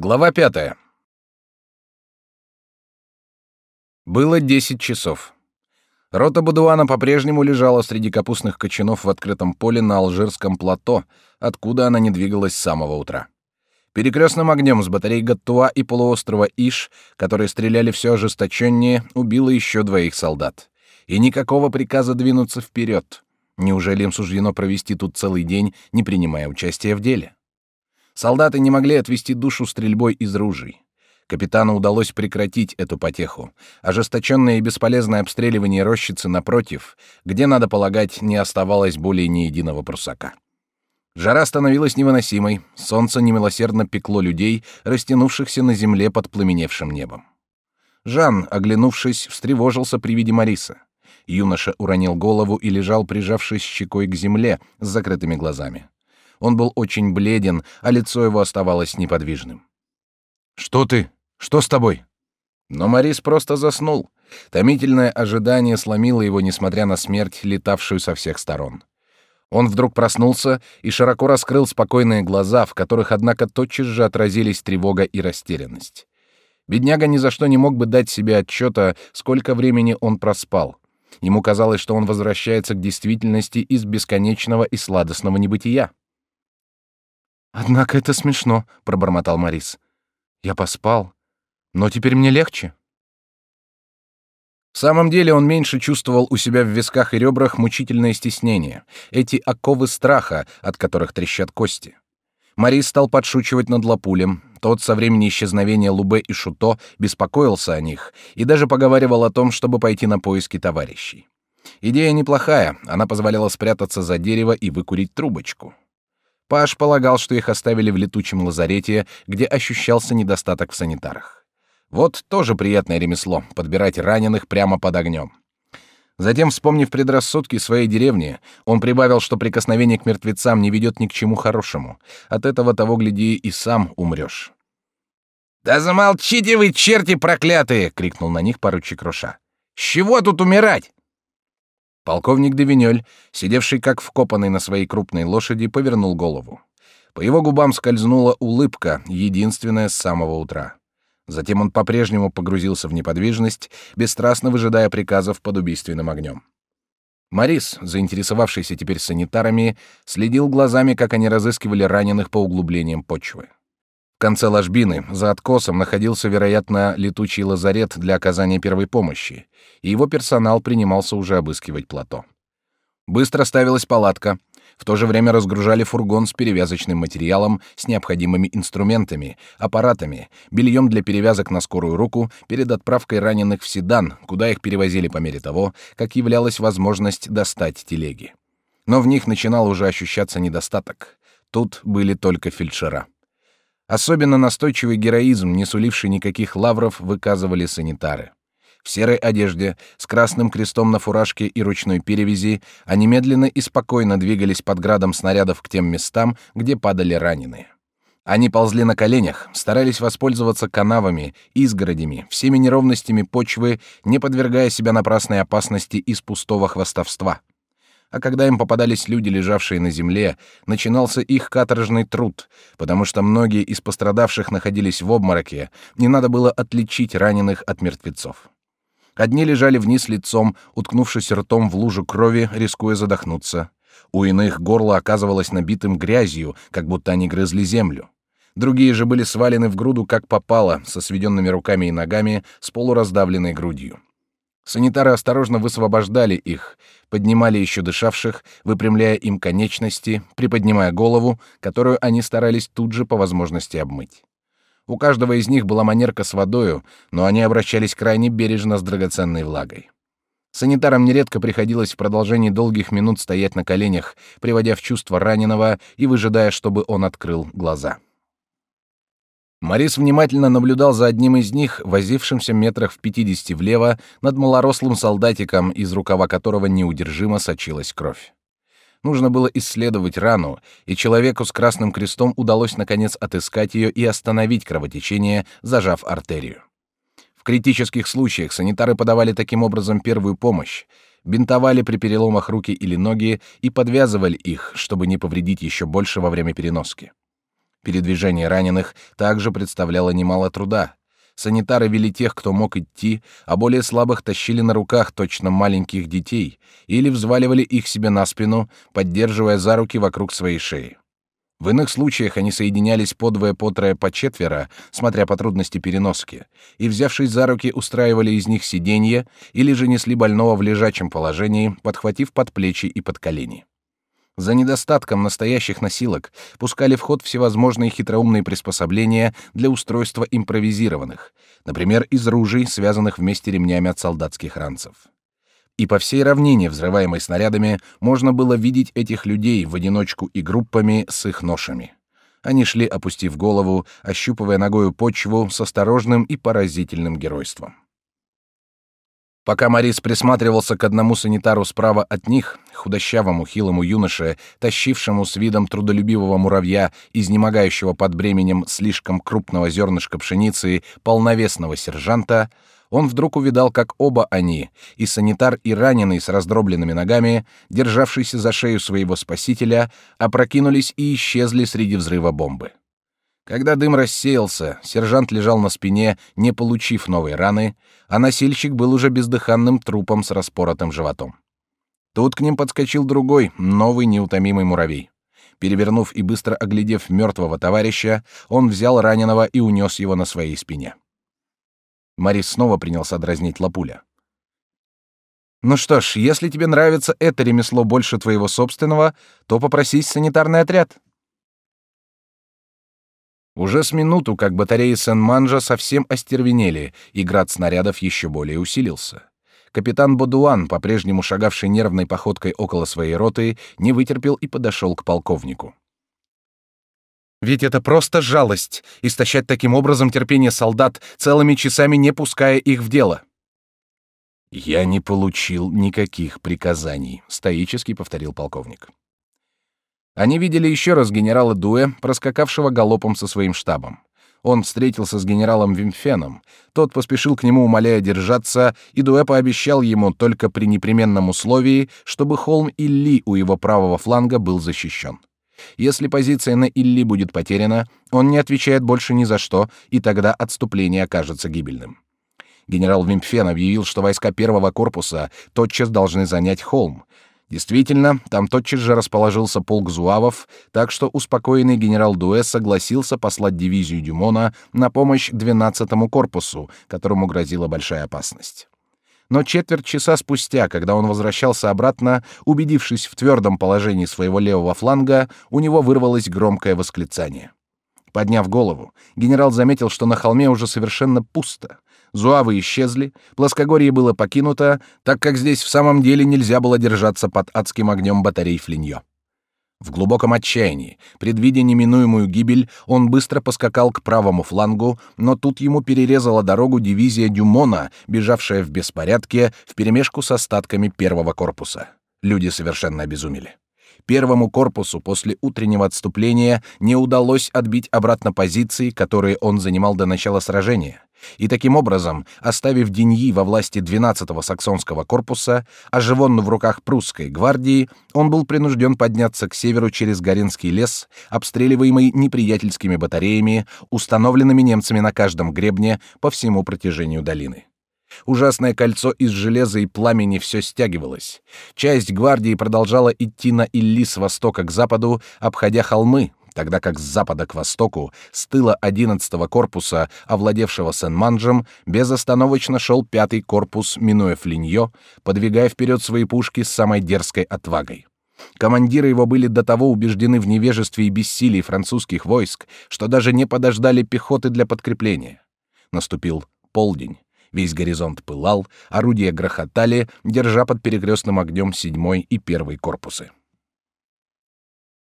Глава пятая. Было десять часов. Рота Бадуана по-прежнему лежала среди капустных кочанов в открытом поле на Алжирском плато, откуда она не двигалась с самого утра. Перекрестным огнем с батарей Гаттуа и полуострова Иш, которые стреляли все ожесточеннее, убило еще двоих солдат. И никакого приказа двинуться вперед. Неужели им суждено провести тут целый день, не принимая участия в деле? Солдаты не могли отвести душу стрельбой из ружей. Капитану удалось прекратить эту потеху. Ожесточенное и бесполезное обстреливание рощицы напротив, где, надо полагать, не оставалось более ни единого прусака. Жара становилась невыносимой, солнце немилосердно пекло людей, растянувшихся на земле под пламеневшим небом. Жан, оглянувшись, встревожился при виде Мариса. Юноша уронил голову и лежал, прижавшись щекой к земле, с закрытыми глазами. Он был очень бледен, а лицо его оставалось неподвижным. «Что ты? Что с тобой?» Но Морис просто заснул. Томительное ожидание сломило его, несмотря на смерть, летавшую со всех сторон. Он вдруг проснулся и широко раскрыл спокойные глаза, в которых, однако, тотчас же отразились тревога и растерянность. Бедняга ни за что не мог бы дать себе отчета, сколько времени он проспал. Ему казалось, что он возвращается к действительности из бесконечного и сладостного небытия. Однако это смешно, пробормотал Морис. Я поспал, но теперь мне легче. В самом деле он меньше чувствовал у себя в висках и ребрах мучительное стеснение, эти оковы страха, от которых трещат кости. Морис стал подшучивать над Лапулем. Тот со времени исчезновения Лубе и Шуто беспокоился о них и даже поговаривал о том, чтобы пойти на поиски товарищей. Идея неплохая, она позволяла спрятаться за дерево и выкурить трубочку. Паш полагал, что их оставили в летучем лазарете, где ощущался недостаток в санитарах. Вот тоже приятное ремесло — подбирать раненых прямо под огнем. Затем, вспомнив предрассудки своей деревни, он прибавил, что прикосновение к мертвецам не ведет ни к чему хорошему. От этого того, гляди, и сам умрешь. «Да замолчите вы, черти проклятые!» — крикнул на них поручик Роша. «С чего тут умирать? Полковник Девинёль, сидевший как вкопанный на своей крупной лошади, повернул голову. По его губам скользнула улыбка, единственная с самого утра. Затем он по-прежнему погрузился в неподвижность, бесстрастно выжидая приказов под убийственным огнем. Морис, заинтересовавшийся теперь санитарами, следил глазами, как они разыскивали раненых по углублениям почвы. В конце ложбины, за откосом, находился, вероятно, летучий лазарет для оказания первой помощи, и его персонал принимался уже обыскивать плато. Быстро ставилась палатка. В то же время разгружали фургон с перевязочным материалом, с необходимыми инструментами, аппаратами, бельем для перевязок на скорую руку перед отправкой раненых в Седан, куда их перевозили по мере того, как являлась возможность достать телеги. Но в них начинал уже ощущаться недостаток. Тут были только фельдшера. Особенно настойчивый героизм, не суливший никаких лавров, выказывали санитары. В серой одежде, с красным крестом на фуражке и ручной перевязи, они медленно и спокойно двигались под градом снарядов к тем местам, где падали раненые. Они ползли на коленях, старались воспользоваться канавами, изгородями, всеми неровностями почвы, не подвергая себя напрасной опасности из пустого хвастовства а когда им попадались люди, лежавшие на земле, начинался их каторжный труд, потому что многие из пострадавших находились в обмороке, не надо было отличить раненых от мертвецов. Одни лежали вниз лицом, уткнувшись ртом в лужу крови, рискуя задохнуться. У иных горло оказывалось набитым грязью, как будто они грызли землю. Другие же были свалены в груду как попало, со сведенными руками и ногами, с полураздавленной грудью. Санитары осторожно высвобождали их, поднимали еще дышавших, выпрямляя им конечности, приподнимая голову, которую они старались тут же по возможности обмыть. У каждого из них была манерка с водою, но они обращались крайне бережно с драгоценной влагой. Санитарам нередко приходилось в продолжении долгих минут стоять на коленях, приводя в чувство раненого и выжидая, чтобы он открыл глаза. Морис внимательно наблюдал за одним из них, возившимся метрах в пятидесяти влево, над малорослым солдатиком, из рукава которого неудержимо сочилась кровь. Нужно было исследовать рану, и человеку с красным крестом удалось наконец отыскать ее и остановить кровотечение, зажав артерию. В критических случаях санитары подавали таким образом первую помощь, бинтовали при переломах руки или ноги и подвязывали их, чтобы не повредить еще больше во время переноски. Передвижение раненых также представляло немало труда. Санитары вели тех, кто мог идти, а более слабых тащили на руках точно маленьких детей или взваливали их себе на спину, поддерживая за руки вокруг своей шеи. В иных случаях они соединялись по двое, по трое, по четверо, смотря по трудности переноски, и, взявшись за руки, устраивали из них сиденье или же несли больного в лежачем положении, подхватив под плечи и под колени. За недостатком настоящих носилок пускали в ход всевозможные хитроумные приспособления для устройства импровизированных, например, из ружей, связанных вместе ремнями от солдатских ранцев. И по всей равнине, взрываемой снарядами, можно было видеть этих людей в одиночку и группами с их ношами. Они шли, опустив голову, ощупывая ногою почву с осторожным и поразительным геройством. Пока Морис присматривался к одному санитару справа от них, худощавому хилому юноше, тащившему с видом трудолюбивого муравья, изнемогающего под бременем слишком крупного зернышка пшеницы, полновесного сержанта, он вдруг увидал, как оба они, и санитар, и раненый с раздробленными ногами, державшийся за шею своего спасителя, опрокинулись и исчезли среди взрыва бомбы. Когда дым рассеялся, сержант лежал на спине, не получив новой раны, а носильщик был уже бездыханным трупом с распоротым животом. Тут к ним подскочил другой, новый неутомимый муравей. Перевернув и быстро оглядев мертвого товарища, он взял раненого и унес его на своей спине. Марис снова принялся дразнить Лапуля. «Ну что ж, если тебе нравится это ремесло больше твоего собственного, то попросись в санитарный отряд. Уже с минуту, как батареи Сен-Манжа совсем остервенели, и град снарядов еще более усилился. Капитан Бодуан, по-прежнему шагавший нервной походкой около своей роты, не вытерпел и подошел к полковнику. «Ведь это просто жалость — истощать таким образом терпение солдат, целыми часами не пуская их в дело». «Я не получил никаких приказаний», — стоически повторил полковник. Они видели еще раз генерала Дуэ, проскакавшего галопом со своим штабом. Он встретился с генералом Вимфеном. Тот поспешил к нему, умоляя держаться, и Дуэ пообещал ему только при непременном условии, чтобы холм Илли у его правого фланга был защищен. Если позиция на Илли будет потеряна, он не отвечает больше ни за что, и тогда отступление окажется гибельным. Генерал Вимфен объявил, что войска первого корпуса тотчас должны занять холм, Действительно, там тотчас же расположился полк зуавов, так что успокоенный генерал Дуэ согласился послать дивизию Дюмона на помощь 12-му корпусу, которому грозила большая опасность. Но четверть часа спустя, когда он возвращался обратно, убедившись в твердом положении своего левого фланга, у него вырвалось громкое восклицание. Подняв голову, генерал заметил, что на холме уже совершенно пусто. Зуавы исчезли, плоскогорье было покинуто, так как здесь в самом деле нельзя было держаться под адским огнем батарей Флиньо. В глубоком отчаянии, предвидя неминуемую гибель, он быстро поскакал к правому флангу, но тут ему перерезала дорогу дивизия Дюмона, бежавшая в беспорядке вперемешку с остатками первого корпуса. Люди совершенно обезумели. Первому корпусу после утреннего отступления не удалось отбить обратно позиции, которые он занимал до начала сражения. И таким образом, оставив Деньи во власти 12-го саксонского корпуса, а Живонну в руках прусской гвардии, он был принужден подняться к северу через Горенский лес, обстреливаемый неприятельскими батареями, установленными немцами на каждом гребне по всему протяжению долины. Ужасное кольцо из железа и пламени все стягивалось. Часть гвардии продолжала идти на Илли с востока к западу, обходя холмы, тогда как с запада к востоку, с тыла 11-го корпуса, овладевшего Сен-Манджем, безостановочно шел пятый корпус, минуя Флиньо, подвигая вперед свои пушки с самой дерзкой отвагой. Командиры его были до того убеждены в невежестве и бессилии французских войск, что даже не подождали пехоты для подкрепления. Наступил полдень. Весь горизонт пылал, орудия грохотали, держа под перекрестным огнем седьмой и первый корпусы.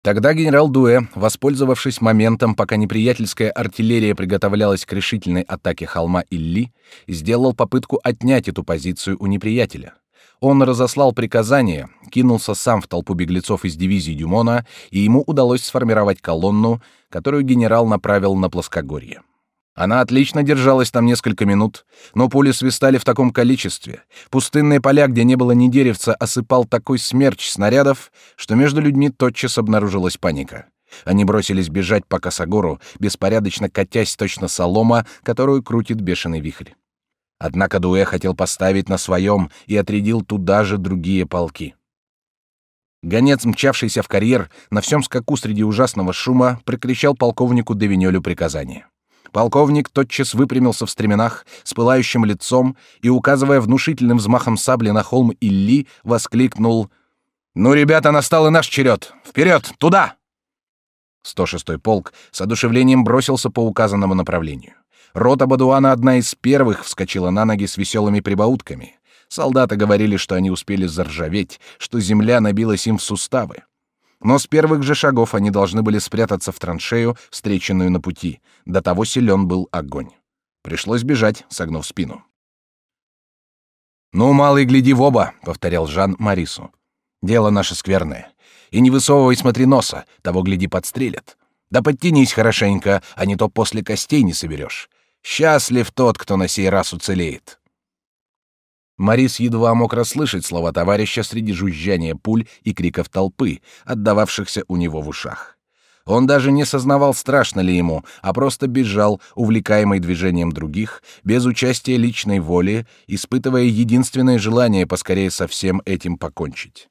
Тогда генерал Дуэ, воспользовавшись моментом, пока неприятельская артиллерия приготовлялась к решительной атаке холма Илли, сделал попытку отнять эту позицию у неприятеля. Он разослал приказание, кинулся сам в толпу беглецов из дивизии Дюмона, и ему удалось сформировать колонну, которую генерал направил на плоскогорье. Она отлично держалась там несколько минут, но пули свистали в таком количестве. Пустынные поля, где не было ни деревца, осыпал такой смерч снарядов, что между людьми тотчас обнаружилась паника. Они бросились бежать по косогору, беспорядочно катясь точно солома, которую крутит бешеный вихрь. Однако Дуэ хотел поставить на своем и отрядил туда же другие полки. Гонец, мчавшийся в карьер, на всем скаку среди ужасного шума, прикричал полковнику Девинёлю приказание. Полковник тотчас выпрямился в стременах, с пылающим лицом и, указывая внушительным взмахом сабли на холм Илли, воскликнул «Ну, ребята, настал и наш черед! Вперед, туда!» 106-й полк с одушевлением бросился по указанному направлению. Рота Бадуана одна из первых вскочила на ноги с веселыми прибаутками. Солдаты говорили, что они успели заржаветь, что земля набилась им в суставы. Но с первых же шагов они должны были спрятаться в траншею, встреченную на пути. До того силен был огонь. Пришлось бежать, согнув спину. «Ну, малый, гляди в оба», — повторял Жан Марису. «Дело наше скверное. И не высовывай, смотри носа, того, гляди, подстрелят. Да подтянись хорошенько, а не то после костей не соберешь. Счастлив тот, кто на сей раз уцелеет. Марис едва мог расслышать слова товарища среди жужжания пуль и криков толпы, отдававшихся у него в ушах. Он даже не сознавал, страшно ли ему, а просто бежал, увлекаемый движением других, без участия личной воли, испытывая единственное желание поскорее со всем этим покончить.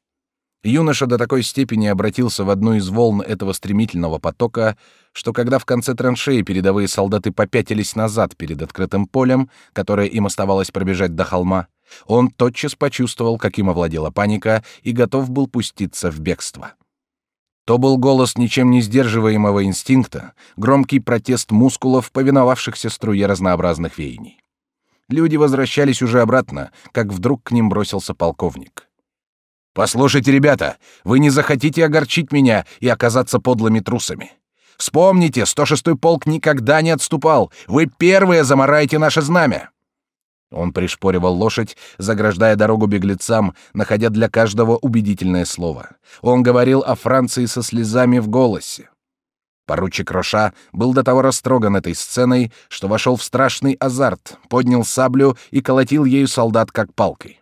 Юноша до такой степени обратился в одну из волн этого стремительного потока, что когда в конце траншеи передовые солдаты попятились назад перед открытым полем, которое им оставалось пробежать до холма, он тотчас почувствовал, как им овладела паника, и готов был пуститься в бегство. То был голос ничем не сдерживаемого инстинкта, громкий протест мускулов, повиновавшихся струе разнообразных веяний. Люди возвращались уже обратно, как вдруг к ним бросился полковник. Послушайте, ребята, вы не захотите огорчить меня и оказаться подлыми трусами. Вспомните, 106-й полк никогда не отступал. Вы первые замораете наше знамя. Он пришпоривал лошадь, заграждая дорогу беглецам, находя для каждого убедительное слово. Он говорил о Франции со слезами в голосе. Поручик Роша был до того растроган этой сценой, что вошел в страшный азарт, поднял саблю и колотил ею солдат как палкой.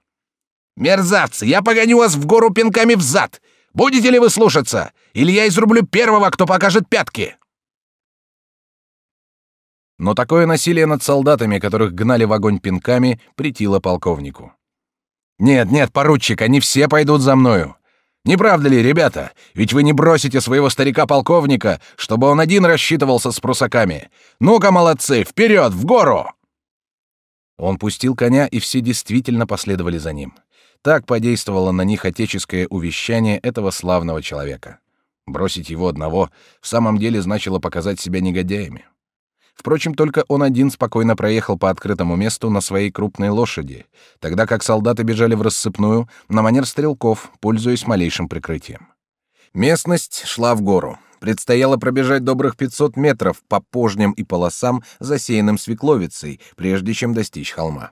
«Мерзавцы, я погоню вас в гору пинками в зад! Будете ли вы слушаться? Или я изрублю первого, кто покажет пятки!» Но такое насилие над солдатами, которых гнали в огонь пинками, притило полковнику. «Нет, нет, поручик, они все пойдут за мною. Не правда ли, ребята? Ведь вы не бросите своего старика-полковника, чтобы он один рассчитывался с прусаками. Ну-ка, молодцы, вперед, в гору!» Он пустил коня, и все действительно последовали за ним. Так подействовало на них отеческое увещание этого славного человека. Бросить его одного в самом деле значило показать себя негодяями. Впрочем, только он один спокойно проехал по открытому месту на своей крупной лошади, тогда как солдаты бежали в рассыпную на манер стрелков, пользуясь малейшим прикрытием. Местность шла в гору. Предстояло пробежать добрых 500 метров по пожням и полосам, засеянным свекловицей, прежде чем достичь холма.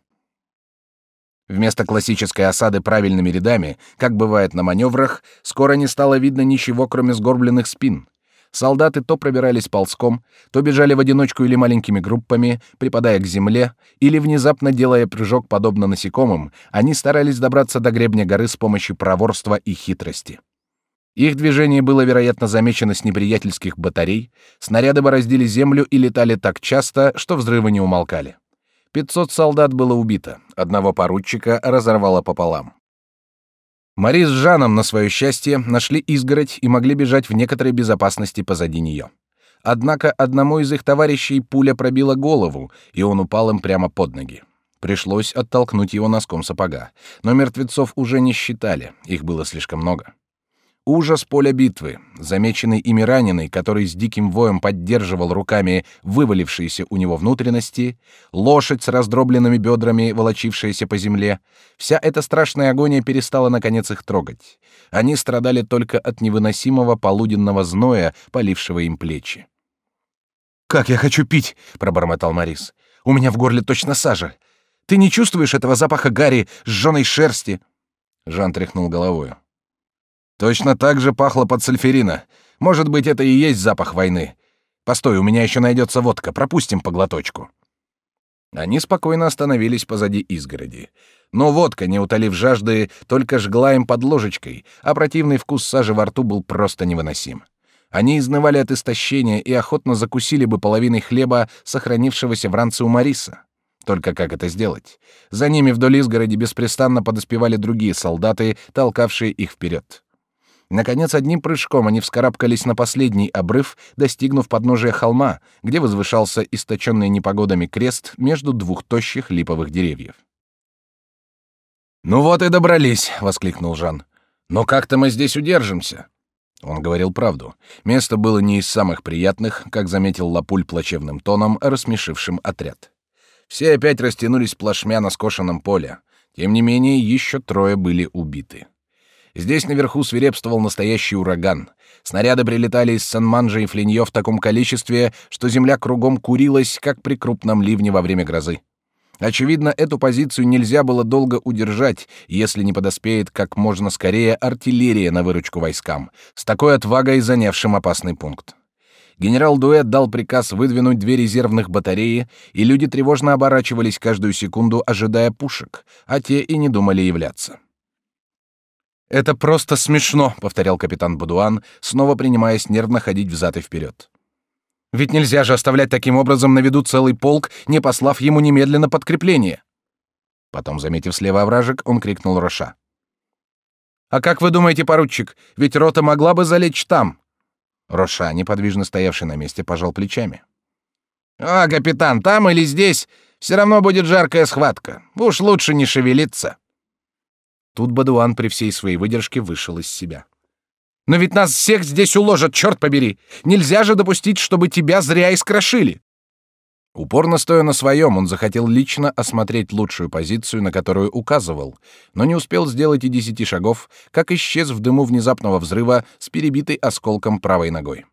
Вместо классической осады правильными рядами, как бывает на маневрах, скоро не стало видно ничего, кроме сгорбленных спин. Солдаты то пробирались ползком, то бежали в одиночку или маленькими группами, припадая к земле, или внезапно делая прыжок подобно насекомым, они старались добраться до гребня горы с помощью проворства и хитрости. Их движение было, вероятно, замечено с неприятельских батарей, снаряды бороздили землю и летали так часто, что взрывы не умолкали. Пятьсот солдат было убито, одного поручика разорвало пополам. Мари с Жаном, на свое счастье, нашли изгородь и могли бежать в некоторой безопасности позади нее. Однако одному из их товарищей пуля пробила голову, и он упал им прямо под ноги. Пришлось оттолкнуть его носком сапога, но мертвецов уже не считали, их было слишком много. Ужас поля битвы, замеченный ими раненый, который с диким воем поддерживал руками вывалившиеся у него внутренности, лошадь с раздробленными бедрами, волочившаяся по земле, вся эта страшная агония перестала наконец их трогать. Они страдали только от невыносимого полуденного зноя, полившего им плечи. «Как я хочу пить!» — пробормотал Морис. «У меня в горле точно сажа. Ты не чувствуешь этого запаха гари, сжёной шерсти?» Жан тряхнул головою. Точно так же пахло подсульферина. Может быть, это и есть запах войны. Постой, у меня еще найдется водка, пропустим по глоточку. Они спокойно остановились позади изгороди. Но водка, не утолив жажды, только жгла им под ложечкой, а противный вкус сажи во рту был просто невыносим. Они изнывали от истощения и охотно закусили бы половиной хлеба, сохранившегося в ранце у Мариса. Только как это сделать? За ними вдоль изгороди беспрестанно подоспевали другие солдаты, толкавшие их вперед. Наконец, одним прыжком они вскарабкались на последний обрыв, достигнув подножия холма, где возвышался источенный непогодами крест между двух тощих липовых деревьев. «Ну вот и добрались!» — воскликнул Жан. «Но как-то мы здесь удержимся!» Он говорил правду. Место было не из самых приятных, как заметил Лапуль плачевным тоном, рассмешившим отряд. Все опять растянулись плашмя на скошенном поле. Тем не менее, еще трое были убиты. Здесь наверху свирепствовал настоящий ураган. Снаряды прилетали из Сан-Манжа и Флиньо в таком количестве, что земля кругом курилась, как при крупном ливне во время грозы. Очевидно, эту позицию нельзя было долго удержать, если не подоспеет как можно скорее артиллерия на выручку войскам, с такой отвагой занявшим опасный пункт. Генерал Дуэт дал приказ выдвинуть две резервных батареи, и люди тревожно оборачивались каждую секунду, ожидая пушек, а те и не думали являться. «Это просто смешно», — повторял капитан Будуан, снова принимаясь нервно ходить взад и вперед. «Ведь нельзя же оставлять таким образом на виду целый полк, не послав ему немедленно подкрепление». Потом, заметив слева овражек, он крикнул Роша. «А как вы думаете, поручик, ведь рота могла бы залечь там?» Роша, неподвижно стоявший на месте, пожал плечами. «А, капитан, там или здесь, все равно будет жаркая схватка. Уж лучше не шевелиться». Тут Бадуан при всей своей выдержке вышел из себя. «Но ведь нас всех здесь уложат, черт побери! Нельзя же допустить, чтобы тебя зря искрошили!» Упорно стоя на своем, он захотел лично осмотреть лучшую позицию, на которую указывал, но не успел сделать и десяти шагов, как исчез в дыму внезапного взрыва с перебитой осколком правой ногой.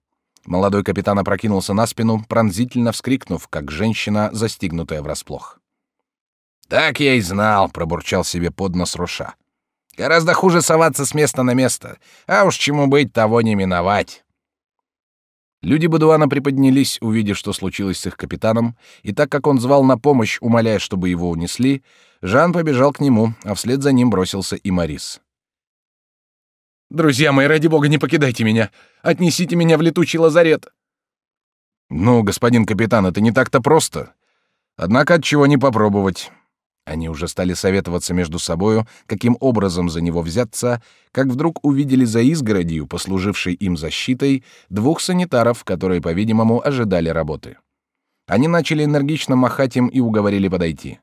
Молодой капитан опрокинулся на спину, пронзительно вскрикнув, как женщина, застигнутая врасплох. «Так я и знал», — пробурчал себе под нос Руша. «Гораздо хуже соваться с места на место, а уж чему быть, того не миновать». Люди Бадуана приподнялись, увидев, что случилось с их капитаном, и так как он звал на помощь, умоляя, чтобы его унесли, Жан побежал к нему, а вслед за ним бросился и Марис. «Друзья мои, ради бога, не покидайте меня! Отнесите меня в летучий лазарет!» «Ну, господин капитан, это не так-то просто. Однако от чего не попробовать. Они уже стали советоваться между собою, каким образом за него взяться, как вдруг увидели за изгородью, послужившей им защитой, двух санитаров, которые, по-видимому, ожидали работы. Они начали энергично махать им и уговорили подойти.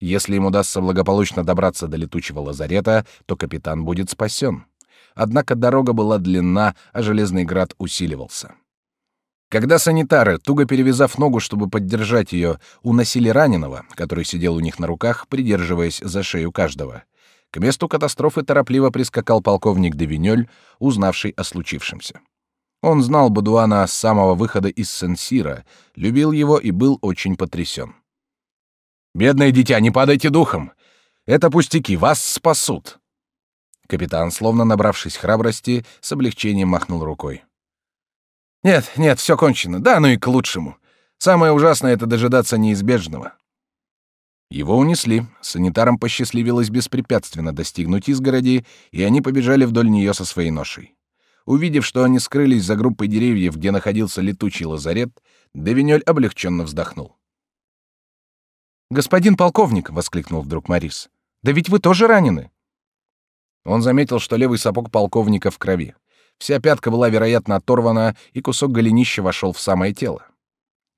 Если им удастся благополучно добраться до летучего лазарета, то капитан будет спасен. Однако дорога была длинна, а железный град усиливался. Когда санитары, туго перевязав ногу, чтобы поддержать ее, уносили раненого, который сидел у них на руках, придерживаясь за шею каждого, к месту катастрофы торопливо прискакал полковник Девинёль, узнавший о случившемся. Он знал Бадуана с самого выхода из Сен-Сира, любил его и был очень потрясен. «Бедное дитя, не падайте духом! Это пустяки, вас спасут!» Капитан, словно набравшись храбрости, с облегчением махнул рукой. Нет, нет, все кончено. Да, ну и к лучшему. Самое ужасное — это дожидаться неизбежного. Его унесли, санитарам посчастливилось беспрепятственно достигнуть изгороди, и они побежали вдоль нее со своей ношей. Увидев, что они скрылись за группой деревьев, где находился летучий лазарет, Девинёль облегченно вздохнул. «Господин полковник!» — воскликнул вдруг Марис. «Да ведь вы тоже ранены!» Он заметил, что левый сапог полковника в крови. Вся пятка была, вероятно, оторвана, и кусок голенища вошел в самое тело.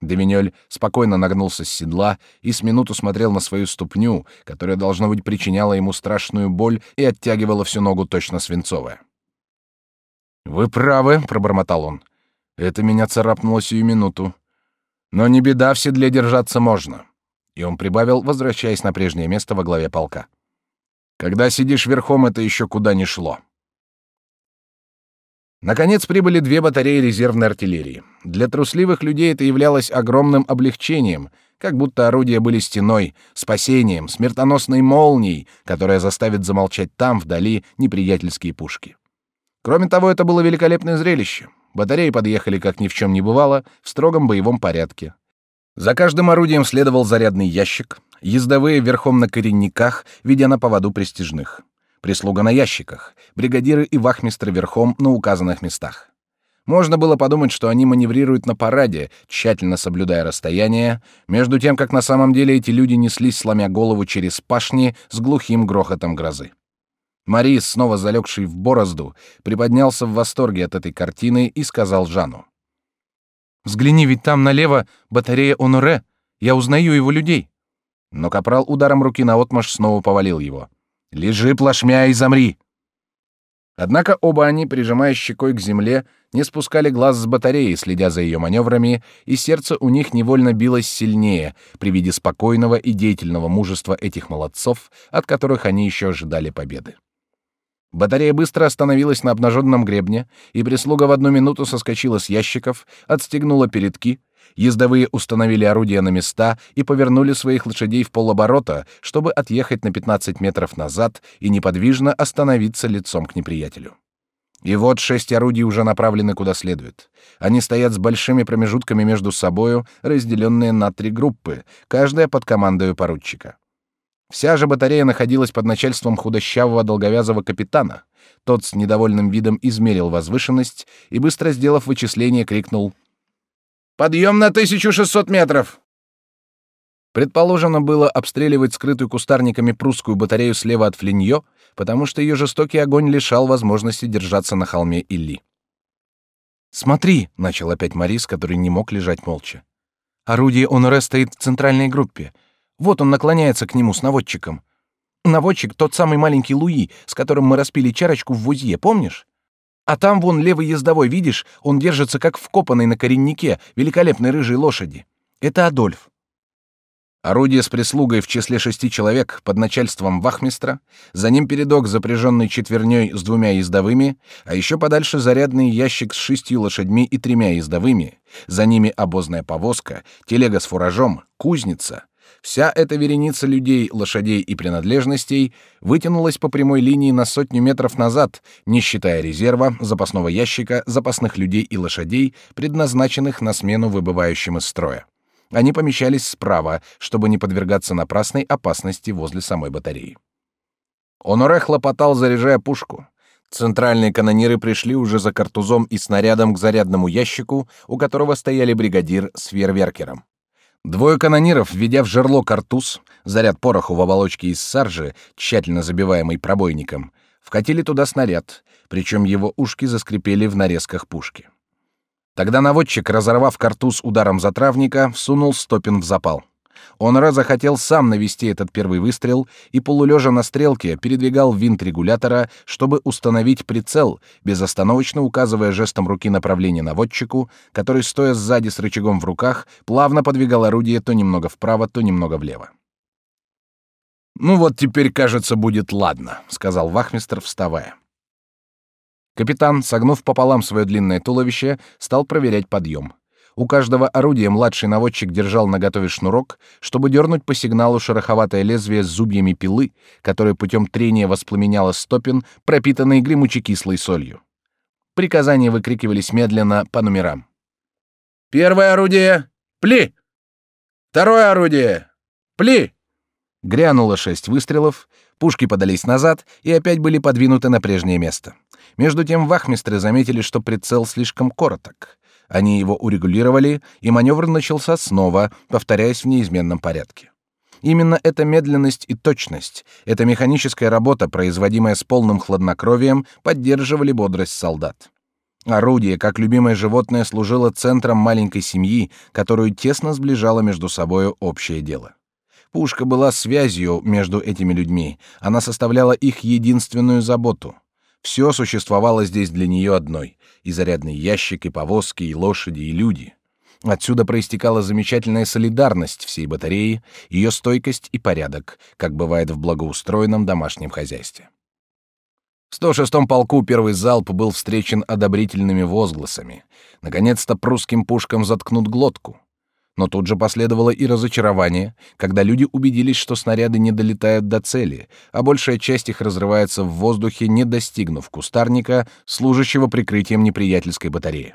Деминёль спокойно нагнулся с седла и с минуту смотрел на свою ступню, которая, должно быть, причиняла ему страшную боль и оттягивала всю ногу точно свинцовая. «Вы правы», — пробормотал он. «Это меня царапнуло сию минуту. Но не беда, в седле держаться можно». И он прибавил, возвращаясь на прежнее место во главе полка. «Когда сидишь верхом, это еще куда ни шло». Наконец прибыли две батареи резервной артиллерии. Для трусливых людей это являлось огромным облегчением, как будто орудия были стеной, спасением, смертоносной молнией, которая заставит замолчать там, вдали, неприятельские пушки. Кроме того, это было великолепное зрелище. Батареи подъехали, как ни в чем не бывало, в строгом боевом порядке. За каждым орудием следовал зарядный ящик, ездовые верхом на коренниках, ведя на поводу престижных прислуга на ящиках, бригадиры и вахмистры верхом на указанных местах. Можно было подумать, что они маневрируют на параде, тщательно соблюдая расстояние, между тем, как на самом деле эти люди неслись, сломя голову через пашни с глухим грохотом грозы. Марис, снова залегший в борозду, приподнялся в восторге от этой картины и сказал Жану. «Взгляни, ведь там налево батарея Оноре. Я узнаю его людей». Но капрал ударом руки наотмашь снова повалил его. «Лежи плашмя и замри!» Однако оба они, прижимая щекой к земле, не спускали глаз с батареи, следя за ее маневрами, и сердце у них невольно билось сильнее при виде спокойного и деятельного мужества этих молодцов, от которых они еще ожидали победы. Батарея быстро остановилась на обнаженном гребне, и прислуга в одну минуту соскочила с ящиков, отстегнула передки, ездовые установили орудия на места и повернули своих лошадей в полоборота, чтобы отъехать на 15 метров назад и неподвижно остановиться лицом к неприятелю. И вот шесть орудий уже направлены куда следует. Они стоят с большими промежутками между собою, разделенные на три группы, каждая под командой поручика. Вся же батарея находилась под начальством худощавого долговязого капитана. Тот с недовольным видом измерил возвышенность и, быстро сделав вычисление, крикнул «Подъем на 1600 метров!» Предположено было обстреливать скрытую кустарниками прусскую батарею слева от Флиньо, потому что ее жестокий огонь лишал возможности держаться на холме Илли. «Смотри!» — начал опять Морис, который не мог лежать молча. «Орудие Оноре стоит в центральной группе. Вот он наклоняется к нему с наводчиком. Наводчик — тот самый маленький Луи, с которым мы распили чарочку в Вузье, помнишь? А там вон левый ездовой, видишь, он держится как вкопанный на кореннике великолепной рыжей лошади. Это Адольф. Орудие с прислугой в числе шести человек под начальством вахмистра, за ним передок, запряженный четверней с двумя ездовыми, а еще подальше зарядный ящик с шестью лошадьми и тремя ездовыми, за ними обозная повозка, телега с фуражом, кузница, Вся эта вереница людей, лошадей и принадлежностей вытянулась по прямой линии на сотню метров назад, не считая резерва, запасного ящика, запасных людей и лошадей, предназначенных на смену выбывающим из строя. Они помещались справа, чтобы не подвергаться напрасной опасности возле самой батареи. Оноре хлопотал, заряжая пушку. Центральные канониры пришли уже за картузом и снарядом к зарядному ящику, у которого стояли бригадир с фейерверкером. Двое канониров, введя в жерло картуз, заряд пороху в оболочке из саржи, тщательно забиваемый пробойником, вкатили туда снаряд, причем его ушки заскрипели в нарезках пушки. Тогда наводчик, разорвав картуз ударом затравника, всунул стопин в запал. Он раз захотел сам навести этот первый выстрел и полулежа на стрелке передвигал винт регулятора, чтобы установить прицел, безостановочно указывая жестом руки направление наводчику, который, стоя сзади с рычагом в руках, плавно подвигал орудие то немного вправо, то немного влево. «Ну вот теперь, кажется, будет ладно», — сказал вахмистр, вставая. Капитан, согнув пополам свое длинное туловище, стал проверять подъем. У каждого орудия младший наводчик держал наготове шнурок, чтобы дернуть по сигналу шероховатое лезвие с зубьями пилы, которое путем трения воспламеняло стопин, пропитанный гремуче-кислой солью. Приказания выкрикивались медленно по номерам. «Первое орудие! Пли! Второе орудие! Пли!» Грянуло шесть выстрелов, пушки подались назад и опять были подвинуты на прежнее место. Между тем вахмистры заметили, что прицел слишком короток. Они его урегулировали, и маневр начался снова, повторяясь в неизменном порядке. Именно эта медленность и точность, эта механическая работа, производимая с полным хладнокровием, поддерживали бодрость солдат. Орудие, как любимое животное, служило центром маленькой семьи, которую тесно сближало между собою общее дело. Пушка была связью между этими людьми, она составляла их единственную заботу. Все существовало здесь для нее одной — и зарядный ящик, и повозки, и лошади, и люди. Отсюда проистекала замечательная солидарность всей батареи, ее стойкость и порядок, как бывает в благоустроенном домашнем хозяйстве. В 106-м полку первый залп был встречен одобрительными возгласами. Наконец-то прусским пушкам заткнут глотку. Но тут же последовало и разочарование, когда люди убедились, что снаряды не долетают до цели, а большая часть их разрывается в воздухе, не достигнув кустарника, служащего прикрытием неприятельской батареи.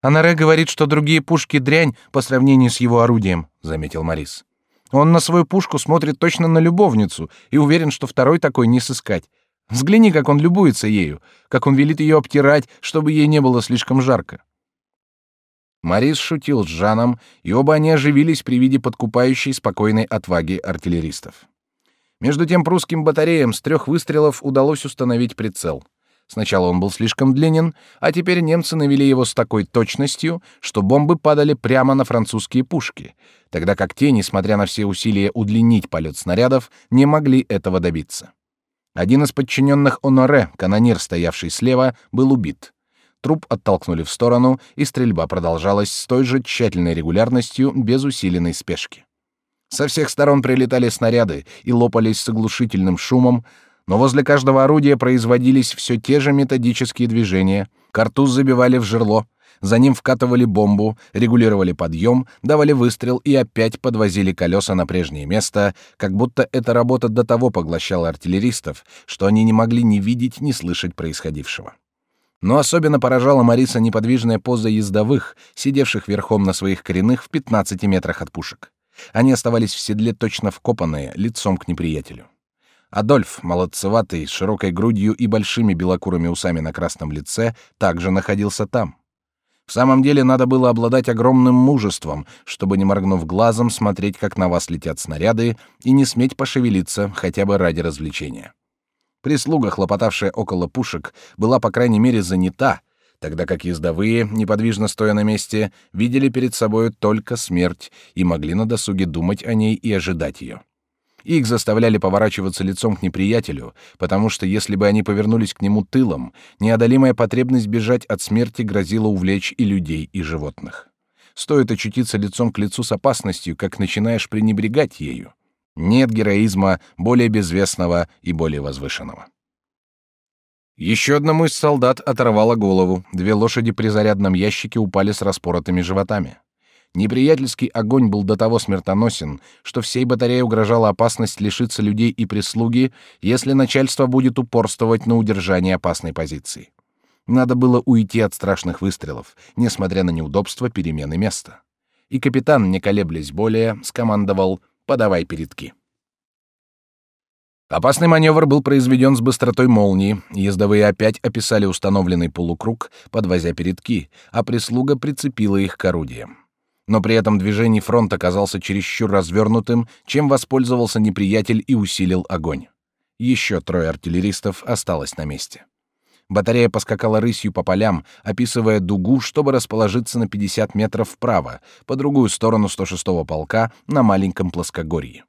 «Анаре говорит, что другие пушки дрянь по сравнению с его орудием», — заметил Морис. «Он на свою пушку смотрит точно на любовницу и уверен, что второй такой не сыскать. Взгляни, как он любуется ею, как он велит ее обтирать, чтобы ей не было слишком жарко. Марис шутил с Жаном, и оба они оживились при виде подкупающей спокойной отваги артиллеристов. Между тем прусским батареям с трех выстрелов удалось установить прицел. Сначала он был слишком длинен, а теперь немцы навели его с такой точностью, что бомбы падали прямо на французские пушки, тогда как те, несмотря на все усилия удлинить полет снарядов, не могли этого добиться. Один из подчиненных Оноре, канонир, стоявший слева, был убит. Труп оттолкнули в сторону, и стрельба продолжалась с той же тщательной регулярностью, без усиленной спешки. Со всех сторон прилетали снаряды и лопались с оглушительным шумом, но возле каждого орудия производились все те же методические движения. Картуз забивали в жерло, за ним вкатывали бомбу, регулировали подъем, давали выстрел и опять подвозили колеса на прежнее место, как будто эта работа до того поглощала артиллеристов, что они не могли ни видеть, ни слышать происходившего. Но особенно поражала Мариса неподвижная поза ездовых, сидевших верхом на своих коренных в 15 метрах от пушек. Они оставались в седле точно вкопанные, лицом к неприятелю. Адольф, молодцеватый, с широкой грудью и большими белокурыми усами на красном лице, также находился там. В самом деле надо было обладать огромным мужеством, чтобы, не моргнув глазом, смотреть, как на вас летят снаряды, и не сметь пошевелиться хотя бы ради развлечения. Прислуга, хлопотавшая около пушек, была, по крайней мере, занята, тогда как ездовые, неподвижно стоя на месте, видели перед собой только смерть и могли на досуге думать о ней и ожидать ее. Их заставляли поворачиваться лицом к неприятелю, потому что если бы они повернулись к нему тылом, неодолимая потребность бежать от смерти грозила увлечь и людей, и животных. Стоит очутиться лицом к лицу с опасностью, как начинаешь пренебрегать ею. Нет героизма более безвестного и более возвышенного. Еще одному из солдат оторвало голову. Две лошади при зарядном ящике упали с распоротыми животами. Неприятельский огонь был до того смертоносен, что всей батарее угрожала опасность лишиться людей и прислуги, если начальство будет упорствовать на удержании опасной позиции. Надо было уйти от страшных выстрелов, несмотря на неудобства перемены места. И капитан, не колеблясь более, скомандовал подавай передки. Опасный маневр был произведен с быстротой молнии, ездовые опять описали установленный полукруг, подвозя передки, а прислуга прицепила их к орудиям. Но при этом движение фронт оказался чересчур развернутым, чем воспользовался неприятель и усилил огонь. Еще трое артиллеристов осталось на месте. Батарея поскакала рысью по полям, описывая дугу, чтобы расположиться на 50 метров вправо, по другую сторону 106-го полка, на маленьком плоскогорье.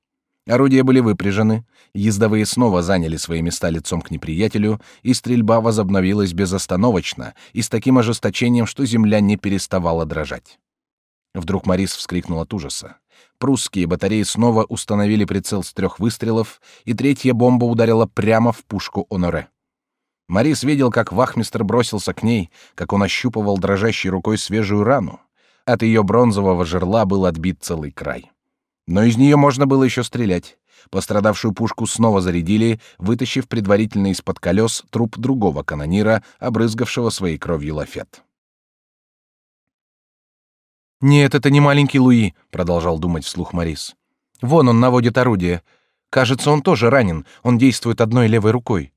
Орудия были выпряжены, ездовые снова заняли свои места лицом к неприятелю, и стрельба возобновилась безостановочно и с таким ожесточением, что земля не переставала дрожать. Вдруг Марис вскрикнул от ужаса. Прусские батареи снова установили прицел с трех выстрелов, и третья бомба ударила прямо в пушку Оноре. Марис видел, как вахмистр бросился к ней, как он ощупывал дрожащей рукой свежую рану. От ее бронзового жерла был отбит целый край. Но из нее можно было еще стрелять. Пострадавшую пушку снова зарядили, вытащив предварительно из-под колес труп другого канонира, обрызгавшего своей кровью лафет. «Нет, это не маленький Луи», — продолжал думать вслух Марис. «Вон он наводит орудие. Кажется, он тоже ранен, он действует одной левой рукой.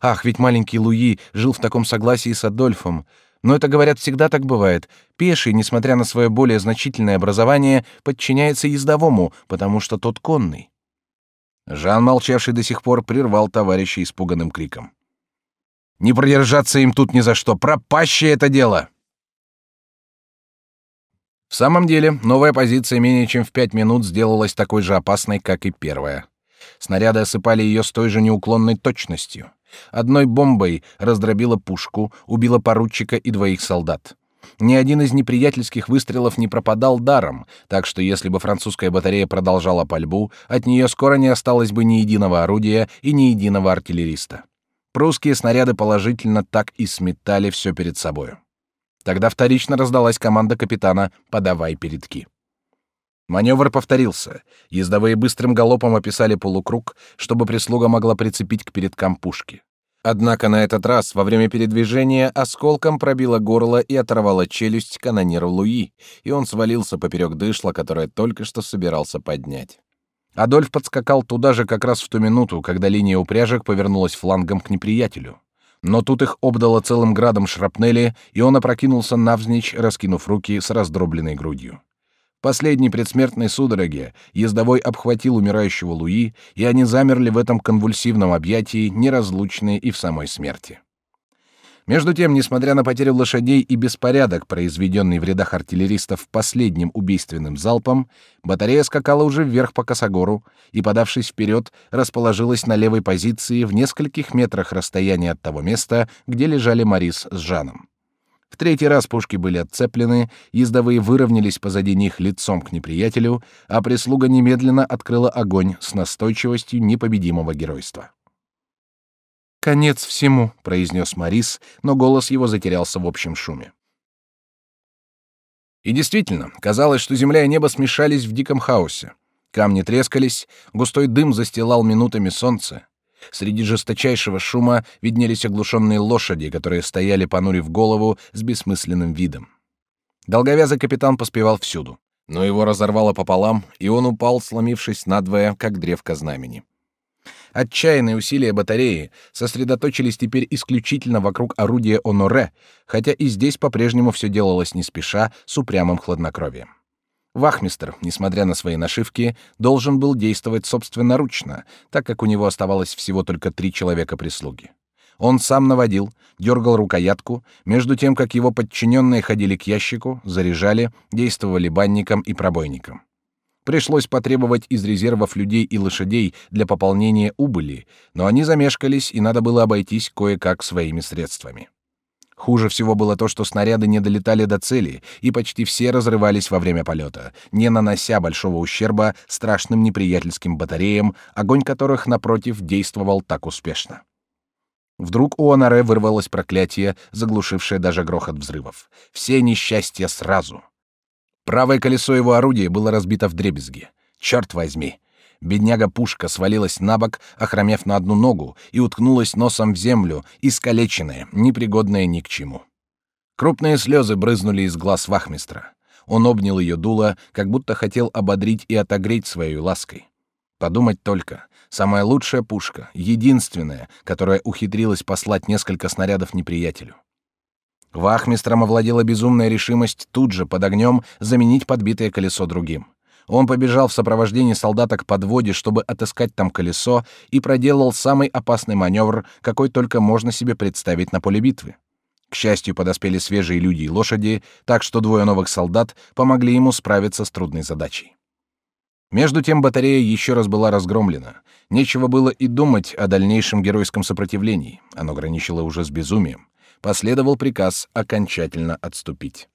Ах, ведь маленький Луи жил в таком согласии с Адольфом. Но это, говорят, всегда так бывает. Пеший, несмотря на свое более значительное образование, подчиняется ездовому, потому что тот конный. Жан, молчавший до сих пор, прервал товарища испуганным криком. «Не продержаться им тут ни за что! Пропащее это дело!» В самом деле, новая позиция менее чем в пять минут сделалась такой же опасной, как и первая. Снаряды осыпали ее с той же неуклонной точностью. Одной бомбой раздробила пушку, убила поручика и двоих солдат. Ни один из неприятельских выстрелов не пропадал даром, так что если бы французская батарея продолжала пальбу, от нее скоро не осталось бы ни единого орудия и ни единого артиллериста. Прусские снаряды положительно так и сметали все перед собою. Тогда вторично раздалась команда капитана «Подавай передки». Маневр повторился. Ездовые быстрым галопом описали полукруг, чтобы прислуга могла прицепить к передкам пушки. Однако на этот раз во время передвижения осколком пробило горло и оторвало челюсть канонеру Луи, и он свалился поперек дышла, которое только что собирался поднять. Адольф подскакал туда же как раз в ту минуту, когда линия упряжек повернулась флангом к неприятелю. Но тут их обдало целым градом шрапнели, и он опрокинулся навзничь, раскинув руки с раздробленной грудью. Последней предсмертной судороге ездовой обхватил умирающего Луи, и они замерли в этом конвульсивном объятии, неразлучные и в самой смерти. Между тем, несмотря на потерю лошадей и беспорядок, произведенный в рядах артиллеристов последним убийственным залпом, батарея скакала уже вверх по косогору и, подавшись вперед, расположилась на левой позиции в нескольких метрах расстояния от того места, где лежали Марис с Жаном. В третий раз пушки были отцеплены, ездовые выровнялись позади них лицом к неприятелю, а прислуга немедленно открыла огонь с настойчивостью непобедимого геройства. «Конец всему», — произнес Марис, но голос его затерялся в общем шуме. И действительно, казалось, что земля и небо смешались в диком хаосе. Камни трескались, густой дым застилал минутами солнце. Среди жесточайшего шума виднелись оглушенные лошади, которые стояли понурив голову с бессмысленным видом. Долговязый капитан поспевал всюду, но его разорвало пополам, и он упал, сломившись надвое, как древко знамени. Отчаянные усилия батареи сосредоточились теперь исключительно вокруг орудия Оноре, хотя и здесь по-прежнему все делалось не спеша, с упрямым хладнокровием. Вахмистр, несмотря на свои нашивки, должен был действовать собственноручно, так как у него оставалось всего только три человека прислуги. Он сам наводил, дергал рукоятку, между тем, как его подчиненные ходили к ящику, заряжали, действовали банником и пробойником. Пришлось потребовать из резервов людей и лошадей для пополнения убыли, но они замешкались, и надо было обойтись кое-как своими средствами. Хуже всего было то, что снаряды не долетали до цели, и почти все разрывались во время полета, не нанося большого ущерба страшным неприятельским батареям, огонь которых, напротив, действовал так успешно. Вдруг у Анаре вырвалось проклятие, заглушившее даже грохот взрывов. Все несчастья сразу — Правое колесо его орудия было разбито в дребезги. Черт возьми! Бедняга-пушка свалилась на бок, охромев на одну ногу, и уткнулась носом в землю, искалеченная, непригодная ни к чему. Крупные слезы брызнули из глаз вахмистра. Он обнял ее дуло, как будто хотел ободрить и отогреть своей лаской. Подумать только, самая лучшая пушка, единственная, которая ухитрилась послать несколько снарядов неприятелю. Вахмистром овладела безумная решимость тут же под огнем заменить подбитое колесо другим. Он побежал в сопровождении солдата к подводе, чтобы отыскать там колесо, и проделал самый опасный маневр, какой только можно себе представить на поле битвы. К счастью, подоспели свежие люди и лошади, так что двое новых солдат помогли ему справиться с трудной задачей. Между тем батарея еще раз была разгромлена. Нечего было и думать о дальнейшем геройском сопротивлении. Оно граничило уже с безумием последовал приказ окончательно отступить.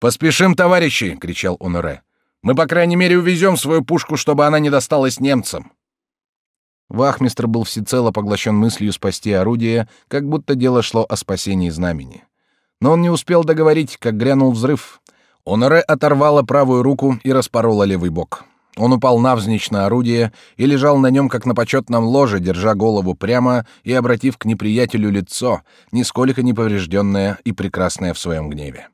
«Поспешим, товарищи!» — кричал Оноре. «Мы, по крайней мере, увезем свою пушку, чтобы она не досталась немцам!» Вахмистр был всецело поглощен мыслью спасти орудие, как будто дело шло о спасении знамени. Но он не успел договорить, как грянул взрыв. Оноре оторвала правую руку и распорола левый бок. Он упал навзничь на орудие и лежал на нем, как на почетном ложе, держа голову прямо и обратив к неприятелю лицо, нисколько не поврежденное и прекрасное в своем гневе.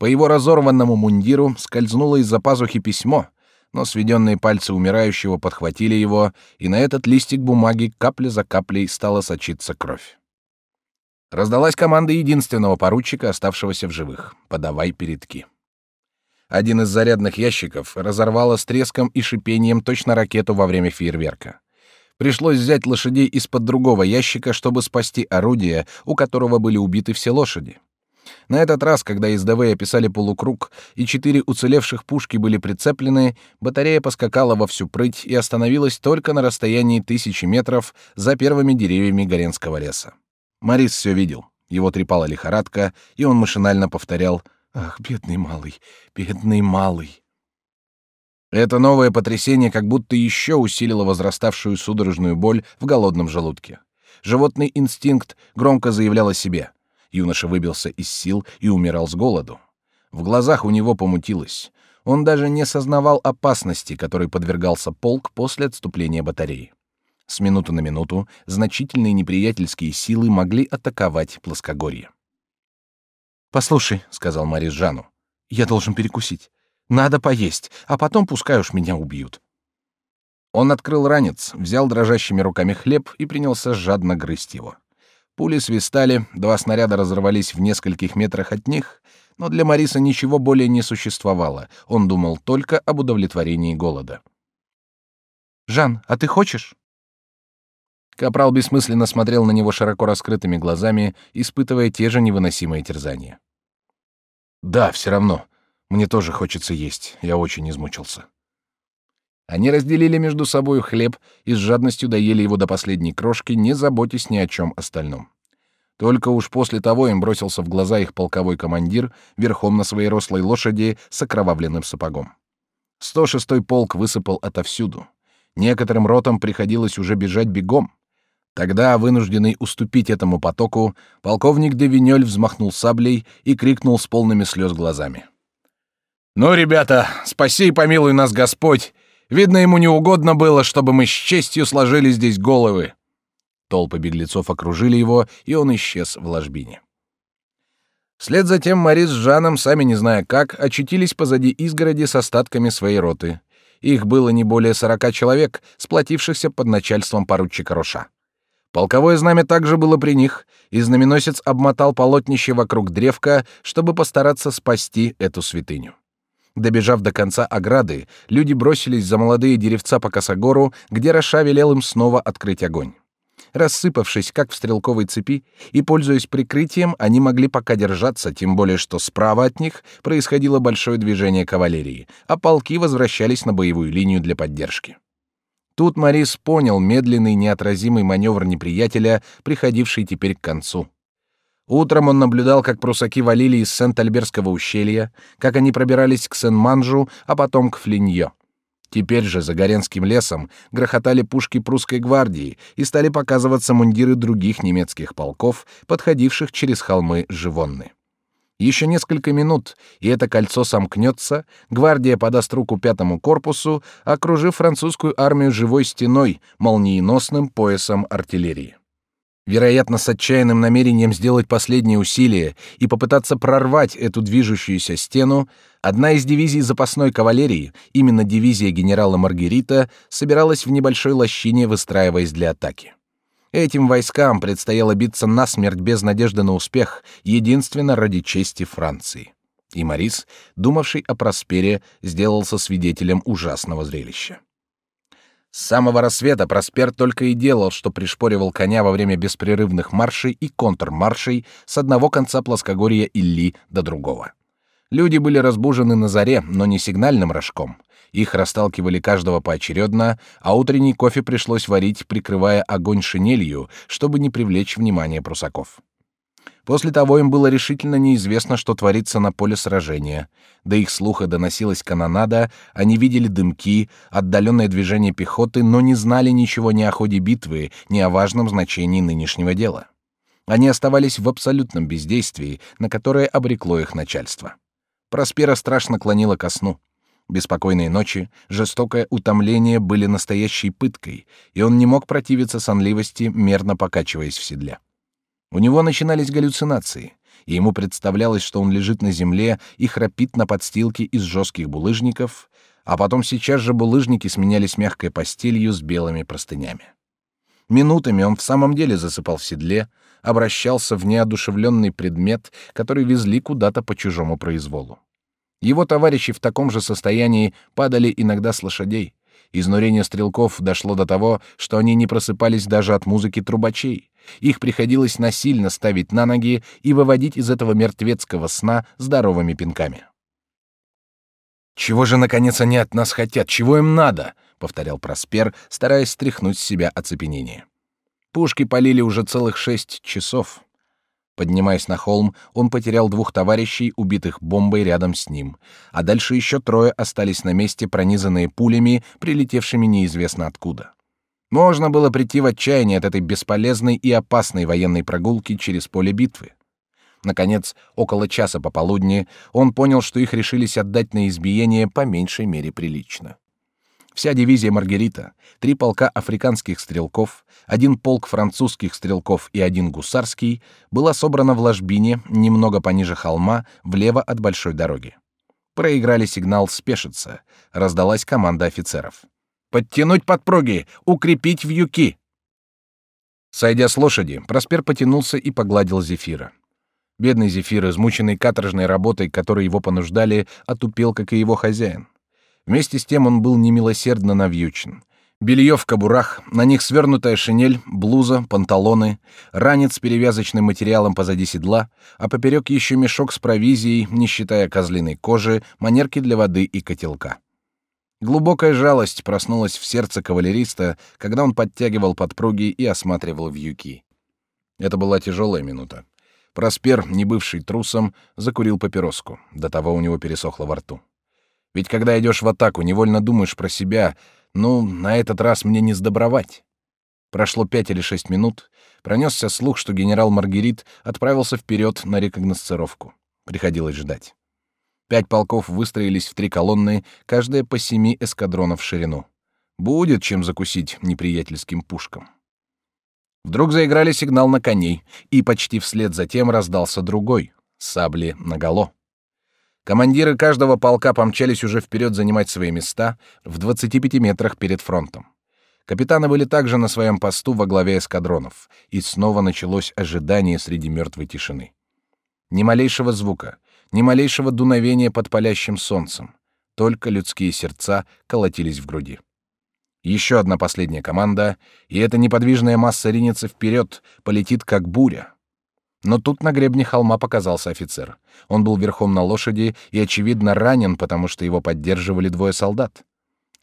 По его разорванному мундиру скользнуло из-за пазухи письмо, но сведенные пальцы умирающего подхватили его, и на этот листик бумаги капля за каплей стала сочиться кровь. Раздалась команда единственного поручика, оставшегося в живых — «Подавай передки». Один из зарядных ящиков разорвало с треском и шипением точно ракету во время фейерверка. Пришлось взять лошадей из-под другого ящика, чтобы спасти орудие, у которого были убиты все лошади. На этот раз, когда ездовые описали полукруг и четыре уцелевших пушки были прицеплены, батарея поскакала во всю прыть и остановилась только на расстоянии тысячи метров за первыми деревьями Горенского леса. Морис все видел. Его трепала лихорадка, и он машинально повторял Ах, бедный малый, бедный малый. Это новое потрясение как будто еще усилило возраставшую судорожную боль в голодном желудке. Животный инстинкт громко заявлял о себе. Юноша выбился из сил и умирал с голоду. В глазах у него помутилось. Он даже не сознавал опасности, которой подвергался полк после отступления батареи. С минуты на минуту значительные неприятельские силы могли атаковать плоскогорье. «Послушай», — сказал Марис Жану, — «я должен перекусить. Надо поесть, а потом пускай уж меня убьют». Он открыл ранец, взял дрожащими руками хлеб и принялся жадно грызть его. Пули свистали, два снаряда разорвались в нескольких метрах от них, но для Мариса ничего более не существовало. Он думал только об удовлетворении голода. Жан, а ты хочешь? Капрал бессмысленно смотрел на него широко раскрытыми глазами, испытывая те же невыносимые терзания. Да, все равно. Мне тоже хочется есть. Я очень измучился. Они разделили между собой хлеб и с жадностью доели его до последней крошки, не заботясь ни о чем остальном. Только уж после того им бросился в глаза их полковой командир верхом на своей рослой лошади с окровавленным сапогом. 106-й полк высыпал отовсюду. Некоторым ротам приходилось уже бежать бегом. Тогда, вынужденный уступить этому потоку, полковник де Винёль взмахнул саблей и крикнул с полными слез глазами. «Ну, ребята, спаси и помилуй нас Господь! Видно, ему не угодно было, чтобы мы с честью сложили здесь головы!» Толпы беглецов окружили его, и он исчез в ложбине. Вслед за тем Мари с Жаном, сами не зная как, очутились позади изгороди с остатками своей роты. Их было не более сорока человек, сплотившихся под начальством поручика Роша. Полковое знамя также было при них, и знаменосец обмотал полотнище вокруг древка, чтобы постараться спасти эту святыню. Добежав до конца ограды, люди бросились за молодые деревца по косогору, где Роша велел им снова открыть огонь. Рассыпавшись, как в стрелковой цепи, и пользуясь прикрытием, они могли пока держаться, тем более что справа от них происходило большое движение кавалерии, а полки возвращались на боевую линию для поддержки. Тут Морис понял медленный неотразимый маневр неприятеля, приходивший теперь к концу. Утром он наблюдал, как прусаки валили из Сент-Альберского ущелья, как они пробирались к Сен-Манжу, а потом к Флиньо. Теперь же за Горенским лесом грохотали пушки прусской гвардии и стали показываться мундиры других немецких полков, подходивших через холмы Живонны. Еще несколько минут, и это кольцо сомкнется, гвардия подаст руку пятому корпусу, окружив французскую армию живой стеной, молниеносным поясом артиллерии. Вероятно, с отчаянным намерением сделать последние усилия и попытаться прорвать эту движущуюся стену, одна из дивизий запасной кавалерии, именно дивизия генерала Маргарита, собиралась в небольшой лощине, выстраиваясь для атаки. Этим войскам предстояло биться насмерть без надежды на успех, единственно ради чести Франции. И Морис, думавший о Проспере, сделался свидетелем ужасного зрелища. С самого рассвета Проспер только и делал, что пришпоривал коня во время беспрерывных маршей и контрмаршей с одного конца плоскогорья Илли до другого. Люди были разбужены на заре, но не сигнальным рожком. Их расталкивали каждого поочередно, а утренний кофе пришлось варить, прикрывая огонь шинелью, чтобы не привлечь внимание прусаков. После того им было решительно неизвестно, что творится на поле сражения. До их слуха доносилась канонада, они видели дымки, отдаленное движение пехоты, но не знали ничего ни о ходе битвы, ни о важном значении нынешнего дела. Они оставались в абсолютном бездействии, на которое обрекло их начальство. Проспера страшно клонила ко сну. Беспокойные ночи, жестокое утомление были настоящей пыткой, и он не мог противиться сонливости, мерно покачиваясь в седле. У него начинались галлюцинации, и ему представлялось, что он лежит на земле и храпит на подстилке из жестких булыжников, а потом сейчас же булыжники сменялись мягкой постелью с белыми простынями. Минутами он в самом деле засыпал в седле, обращался в неодушевленный предмет, который везли куда-то по чужому произволу. Его товарищи в таком же состоянии падали иногда с лошадей. Изнурение стрелков дошло до того, что они не просыпались даже от музыки трубачей. Их приходилось насильно ставить на ноги и выводить из этого мертвецкого сна здоровыми пинками. «Чего же, наконец, они от нас хотят? Чего им надо?» — повторял Проспер, стараясь стряхнуть с себя оцепенение. Пушки полили уже целых шесть часов. Поднимаясь на холм, он потерял двух товарищей, убитых бомбой рядом с ним, а дальше еще трое остались на месте, пронизанные пулями, прилетевшими неизвестно откуда. Можно было прийти в отчаяние от этой бесполезной и опасной военной прогулки через поле битвы. Наконец, около часа пополудни, он понял, что их решились отдать на избиение по меньшей мере прилично. Вся дивизия Маргарита, три полка африканских стрелков, один полк французских стрелков и один гусарский была собрана в ложбине, немного пониже холма, влево от большой дороги. Проиграли сигнал спешиться. Раздалась команда офицеров. Подтянуть подпруги! Укрепить вьюки!» Сойдя с лошади, Проспер потянулся и погладил Зефира. Бедный Зефир, измученный каторжной работой, которой его понуждали, отупел, как и его хозяин. Вместе с тем он был немилосердно навьючен. Белье в кобурах, на них свернутая шинель, блуза, панталоны, ранец с перевязочным материалом позади седла, а поперек еще мешок с провизией, не считая козлиной кожи, манерки для воды и котелка. Глубокая жалость проснулась в сердце кавалериста, когда он подтягивал подпруги и осматривал вьюки. Это была тяжелая минута. Проспер, не бывший трусом, закурил папироску. До того у него пересохло во рту. Ведь когда идешь в атаку, невольно думаешь про себя — ну, на этот раз мне не сдобровать. Прошло пять или шесть минут, пронесся слух, что генерал Маргерит отправился вперед на рекогносцировку. Приходилось ждать. Пять полков выстроились в три колонны, каждая по семи эскадронов в ширину. Будет чем закусить неприятельским пушкам. Вдруг заиграли сигнал на коней, и почти вслед за тем раздался другой — сабли наголо. Командиры каждого полка помчались уже вперед занимать свои места в 25 метрах перед фронтом. Капитаны были также на своем посту во главе эскадронов, и снова началось ожидание среди мертвой тишины. Ни малейшего звука, ни малейшего дуновения под палящим солнцем, только людские сердца колотились в груди. Еще одна последняя команда, и эта неподвижная масса ринется вперед, полетит как буря. Но тут на гребне холма показался офицер. Он был верхом на лошади и, очевидно, ранен, потому что его поддерживали двое солдат.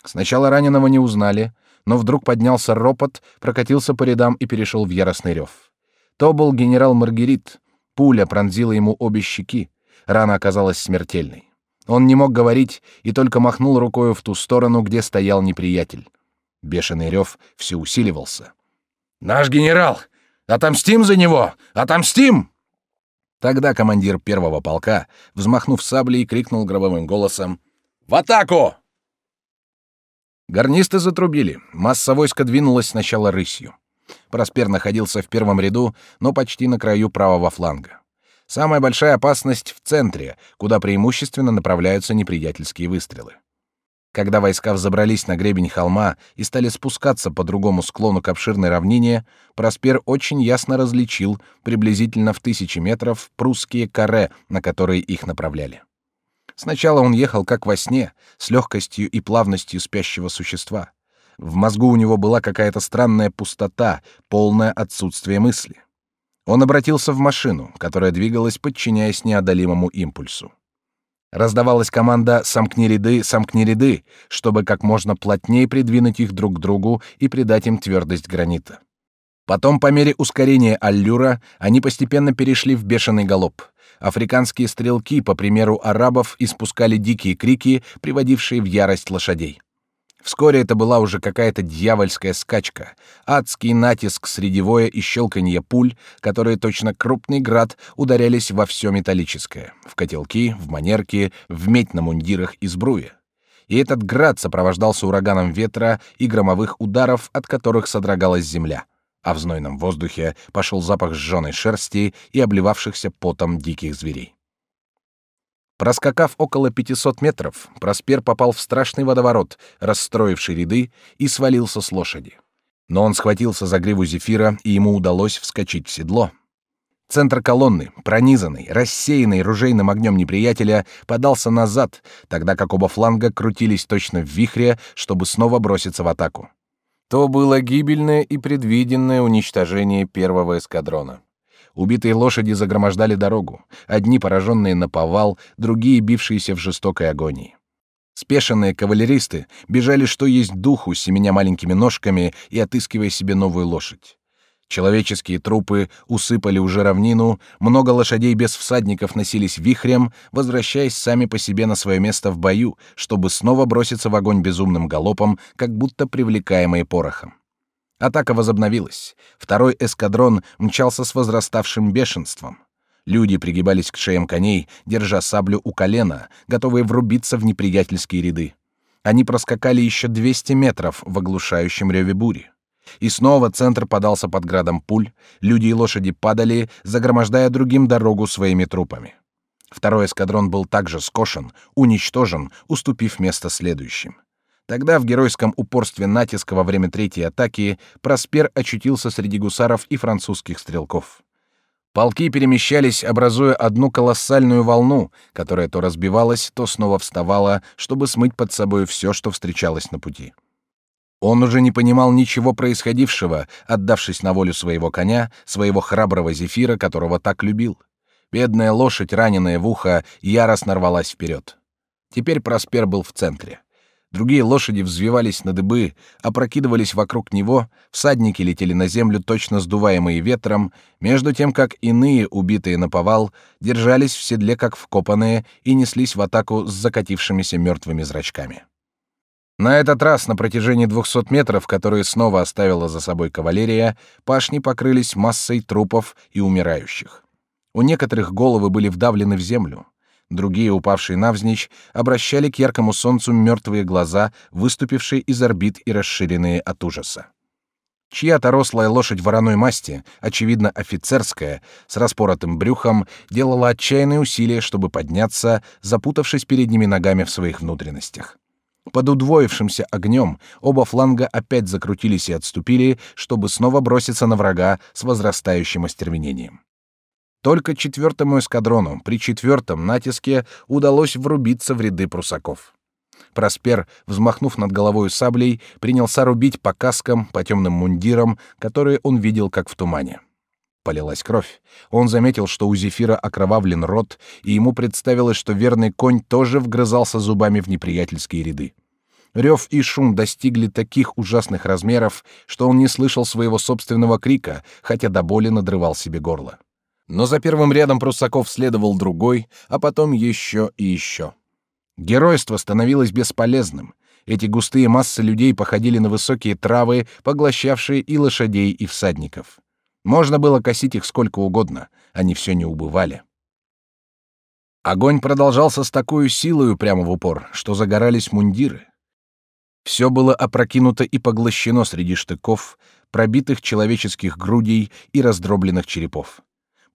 Сначала раненого не узнали, но вдруг поднялся ропот, прокатился по рядам и перешел в яростный рев. То был генерал Маргерит. Пуля пронзила ему обе щеки. Рана оказалась смертельной. Он не мог говорить и только махнул рукой в ту сторону, где стоял неприятель. Бешеный рев все усиливался. «Наш генерал! Отомстим за него! Отомстим!» Тогда командир первого полка, взмахнув саблей, крикнул гробовым голосом «В атаку!» Гарнисты затрубили. Масса войска двинулась сначала рысью. Проспер находился в первом ряду, но почти на краю правого фланга. Самая большая опасность в центре, куда преимущественно направляются неприятельские выстрелы. Когда войска взобрались на гребень холма и стали спускаться по другому склону к обширной равнине, Проспер очень ясно различил, приблизительно в тысячи метров, прусские каре, на которые их направляли. Сначала он ехал как во сне, с легкостью и плавностью спящего существа. В мозгу у него была какая-то странная пустота, полное отсутствие мысли. Он обратился в машину, которая двигалась, подчиняясь неодолимому импульсу. Раздавалась команда «Сомкни ряды, сомкни ряды», чтобы как можно плотнее придвинуть их друг к другу и придать им твердость гранита. Потом, по мере ускорения аллюра, они постепенно перешли в бешеный галоп. Африканские стрелки, по примеру арабов, испускали дикие крики, приводившие в ярость лошадей. Вскоре это была уже какая-то дьявольская скачка, адский натиск средевое и щелканье пуль, которые точно крупный град ударялись во все металлическое, в котелки, в манерки, в медь на мундирах и сбруе. И этот град сопровождался ураганом ветра и громовых ударов, от которых содрогалась земля, а в знойном воздухе пошел запах сжженной шерсти и обливавшихся потом диких зверей. Проскакав около 500 метров, Проспер попал в страшный водоворот, расстроивший ряды, и свалился с лошади. Но он схватился за гриву Зефира, и ему удалось вскочить в седло. Центр колонны, пронизанный, рассеянный ружейным огнем неприятеля, подался назад, тогда как оба фланга крутились точно в вихре, чтобы снова броситься в атаку. То было гибельное и предвиденное уничтожение первого эскадрона. Убитые лошади загромождали дорогу, одни пораженные на повал, другие бившиеся в жестокой агонии. Спешенные кавалеристы бежали что есть духу, семеня маленькими ножками и отыскивая себе новую лошадь. Человеческие трупы усыпали уже равнину, много лошадей без всадников носились вихрем, возвращаясь сами по себе на свое место в бою, чтобы снова броситься в огонь безумным галопом, как будто привлекаемые порохом. Атака возобновилась. Второй эскадрон мчался с возраставшим бешенством. Люди пригибались к шеям коней, держа саблю у колена, готовые врубиться в неприятельские ряды. Они проскакали еще 200 метров в оглушающем реве бури. И снова центр подался под градом пуль, люди и лошади падали, загромождая другим дорогу своими трупами. Второй эскадрон был также скошен, уничтожен, уступив место следующим. Тогда в геройском упорстве натиска во время третьей атаки Проспер очутился среди гусаров и французских стрелков. Полки перемещались, образуя одну колоссальную волну, которая то разбивалась, то снова вставала, чтобы смыть под собой все, что встречалось на пути. Он уже не понимал ничего происходившего, отдавшись на волю своего коня, своего храброго зефира, которого так любил. Бедная лошадь, раненая в ухо, яростно рвалась вперед. Теперь Проспер был в центре. Другие лошади взвивались на дыбы, опрокидывались вокруг него, всадники летели на землю, точно сдуваемые ветром, между тем как иные, убитые на повал, держались в седле как вкопанные и неслись в атаку с закатившимися мертвыми зрачками. На этот раз на протяжении двухсот метров, которые снова оставила за собой кавалерия, пашни покрылись массой трупов и умирающих. У некоторых головы были вдавлены в землю. Другие, упавшие навзничь, обращали к яркому солнцу мертвые глаза, выступившие из орбит и расширенные от ужаса. Чья-то рослая лошадь вороной масти, очевидно офицерская, с распоротым брюхом, делала отчаянные усилия, чтобы подняться, запутавшись передними ногами в своих внутренностях. Под удвоившимся огнем оба фланга опять закрутились и отступили, чтобы снова броситься на врага с возрастающим остервенением. Только четвертому эскадрону при четвертом натиске удалось врубиться в ряды прусаков. Проспер, взмахнув над головой саблей, принялся рубить по каскам, по темным мундирам, которые он видел как в тумане. Полилась кровь. Он заметил, что у Зефира окровавлен рот, и ему представилось, что верный конь тоже вгрызался зубами в неприятельские ряды. Рев и шум достигли таких ужасных размеров, что он не слышал своего собственного крика, хотя до боли надрывал себе горло. Но за первым рядом прусаков следовал другой, а потом еще и еще. Геройство становилось бесполезным. Эти густые массы людей походили на высокие травы, поглощавшие и лошадей, и всадников. Можно было косить их сколько угодно, они все не убывали. Огонь продолжался с такой силой прямо в упор, что загорались мундиры. Все было опрокинуто и поглощено среди штыков, пробитых человеческих грудей и раздробленных черепов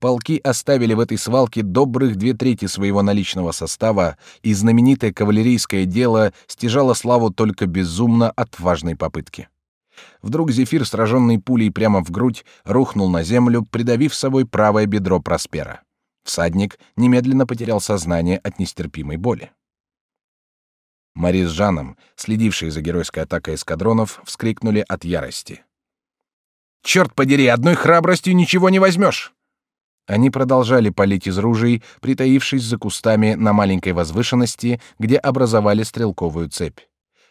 полки оставили в этой свалке добрых две трети своего наличного состава, и знаменитое кавалерийское дело стяжало славу только безумно отважной попытки. Вдруг Зефир, сраженный пулей прямо в грудь, рухнул на землю, придавив собой правое бедро Проспера. Всадник немедленно потерял сознание от нестерпимой боли. Мари с Жаном, следившие за геройской атакой эскадронов, вскрикнули от ярости. «Черт подери, одной храбростью ничего не возьмешь!» Они продолжали палить из ружей, притаившись за кустами на маленькой возвышенности, где образовали стрелковую цепь.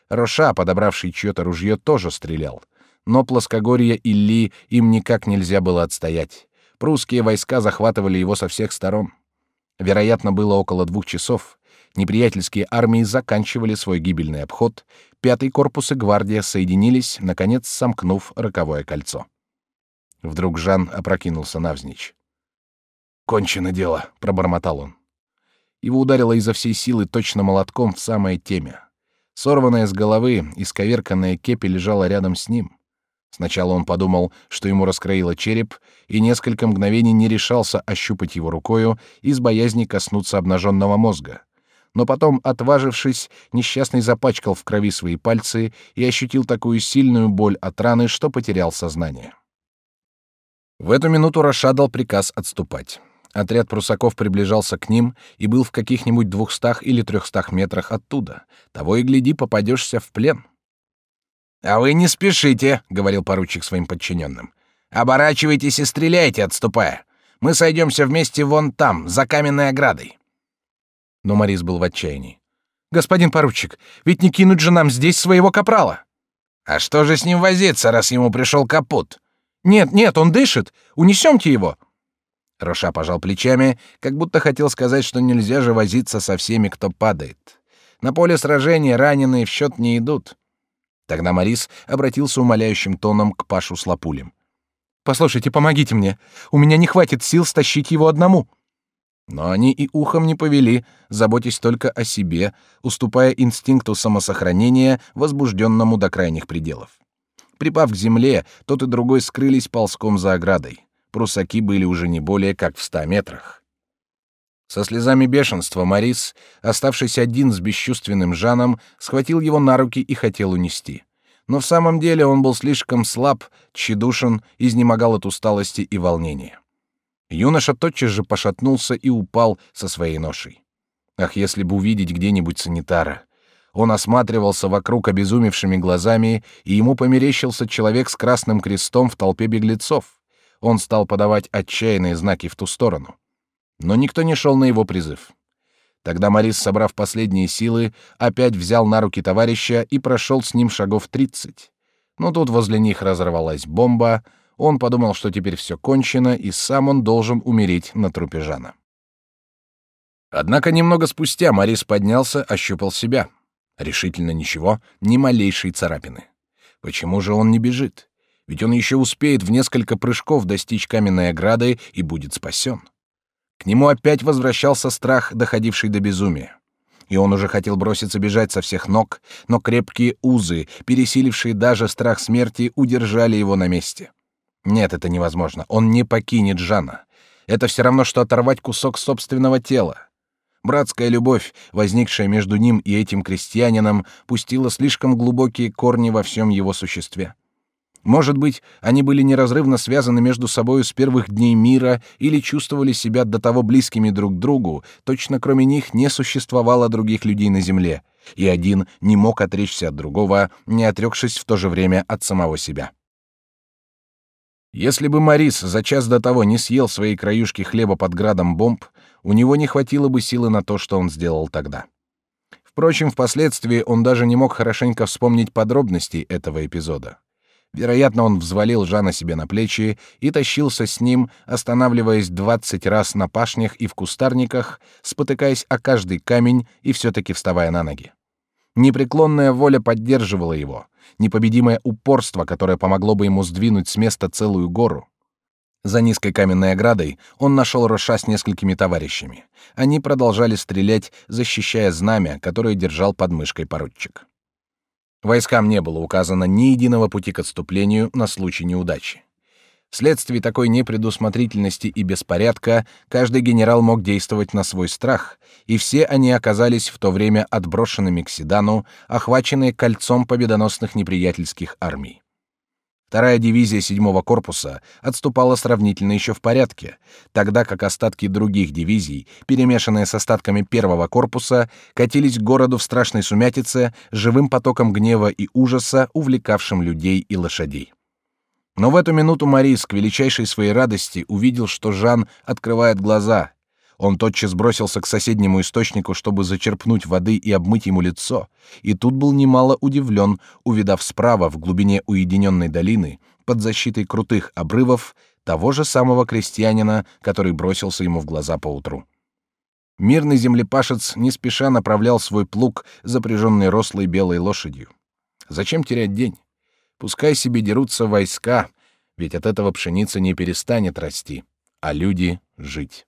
Роша, подобравший чье-то ружье, тоже стрелял. Но плоскогорье Илли им никак нельзя было отстоять. Прусские войска захватывали его со всех сторон. Вероятно, было около двух часов. Неприятельские армии заканчивали свой гибельный обход. Пятый корпус и гвардия соединились, наконец сомкнув роковое кольцо. Вдруг Жан опрокинулся навзничь. «Кончено дело», — пробормотал он. Его ударило изо всей силы точно молотком в самое темя. Сорванная с головы, исковерканная кепи лежала рядом с ним. Сначала он подумал, что ему раскроило череп, и несколько мгновений не решался ощупать его рукою из боязни коснуться обнаженного мозга. Но потом, отважившись, несчастный запачкал в крови свои пальцы и ощутил такую сильную боль от раны, что потерял сознание. В эту минуту Раша дал приказ отступать. Отряд прусаков приближался к ним и был в каких-нибудь двухстах или трехстах метрах оттуда. Того и гляди, попадешься в плен. «А вы не спешите», — говорил поручик своим подчиненным. «Оборачивайтесь и стреляйте, отступая. Мы сойдемся вместе вон там, за каменной оградой». Но Морис был в отчаянии. «Господин поручик, ведь не кинуть же нам здесь своего капрала!» «А что же с ним возиться, раз ему пришел капут?» «Нет, нет, он дышит! Унесемте его!» Роша пожал плечами, как будто хотел сказать, что нельзя же возиться со всеми, кто падает. На поле сражения раненые в счет не идут. Тогда Морис обратился умоляющим тоном к Пашу с Лапулем. «Послушайте, помогите мне. У меня не хватит сил стащить его одному». Но они и ухом не повели, заботясь только о себе, уступая инстинкту самосохранения, возбужденному до крайних пределов. Припав к земле, тот и другой скрылись ползком за оградой прусаки были уже не более как в ста метрах. Со слезами бешенства Марис, оставшийся один с бесчувственным Жаном, схватил его на руки и хотел унести. Но в самом деле он был слишком слаб, тщедушен, изнемогал от усталости и волнения. Юноша тотчас же пошатнулся и упал со своей ношей. Ах, если бы увидеть где-нибудь санитара! Он осматривался вокруг обезумевшими глазами, и ему померещился человек с красным крестом в толпе беглецов. Он стал подавать отчаянные знаки в ту сторону но никто не шел на его призыв. Тогда Морис, собрав последние силы, опять взял на руки товарища и прошел с ним шагов тридцать. Но тут возле них разорвалась бомба, он подумал, что теперь все кончено, и сам он должен умереть на трупе Жана. Однако немного спустя Морис поднялся, ощупал себя. Решительно ничего, ни малейшей царапины. Почему же он не бежит? Ведь он еще успеет в несколько прыжков достичь каменной ограды и будет спасен. К нему опять возвращался страх, доходивший до безумия. И он уже хотел броситься бежать со всех ног, но крепкие узы, пересилившие даже страх смерти, удержали его на месте. Нет, это невозможно. Он не покинет Жана. Это все равно, что оторвать кусок собственного тела. Братская любовь, возникшая между ним и этим крестьянином, пустила слишком глубокие корни во всем его существе. Может быть, они были неразрывно связаны между собою с первых дней мира или чувствовали себя до того близкими друг к другу, точно кроме них не существовало других людей на земле, и один не мог отречься от другого, не отрекшись в то же время от самого себя. Если бы Марис за час до того не съел свои краюшки хлеба под градом бомб, у него не хватило бы силы на то, что он сделал тогда. Впрочем, впоследствии он даже не мог хорошенько вспомнить подробности этого эпизода. Вероятно, он взвалил Жана себе на плечи и тащился с ним, останавливаясь двадцать раз на пашнях и в кустарниках, спотыкаясь о каждый камень и все-таки вставая на ноги. Непреклонная воля поддерживала его, непобедимое упорство, которое помогло бы ему сдвинуть с места целую гору. За низкой каменной оградой он нашел Роша с несколькими товарищами. Они продолжали стрелять, защищая знамя, которое держал под мышкой поручик. Войскам не было указано ни единого пути к отступлению на случай неудачи. Вследствие такой непредусмотрительности и беспорядка каждый генерал мог действовать на свой страх, и все они оказались в то время отброшенными к Седану, охваченные кольцом победоносных неприятельских армий. Вторая дивизия седьмого корпуса отступала сравнительно еще в порядке, тогда как остатки других дивизий, перемешанные с остатками первого корпуса, катились к городу в страшной сумятице, живым потоком гнева и ужаса, увлекавшим людей и лошадей. Но в эту минуту Марис к величайшей своей радости увидел, что Жан открывает глаза, он тотчас бросился к соседнему источнику, чтобы зачерпнуть воды и обмыть ему лицо, и тут был немало удивлен, увидав справа в глубине уединенной долины, под защитой крутых обрывов, того же самого крестьянина, который бросился ему в глаза поутру. Мирный землепашец не спеша направлял свой плуг, запряженный рослой белой лошадью. Зачем терять день? Пускай себе дерутся войска, ведь от этого пшеница не перестанет расти, а люди — жить.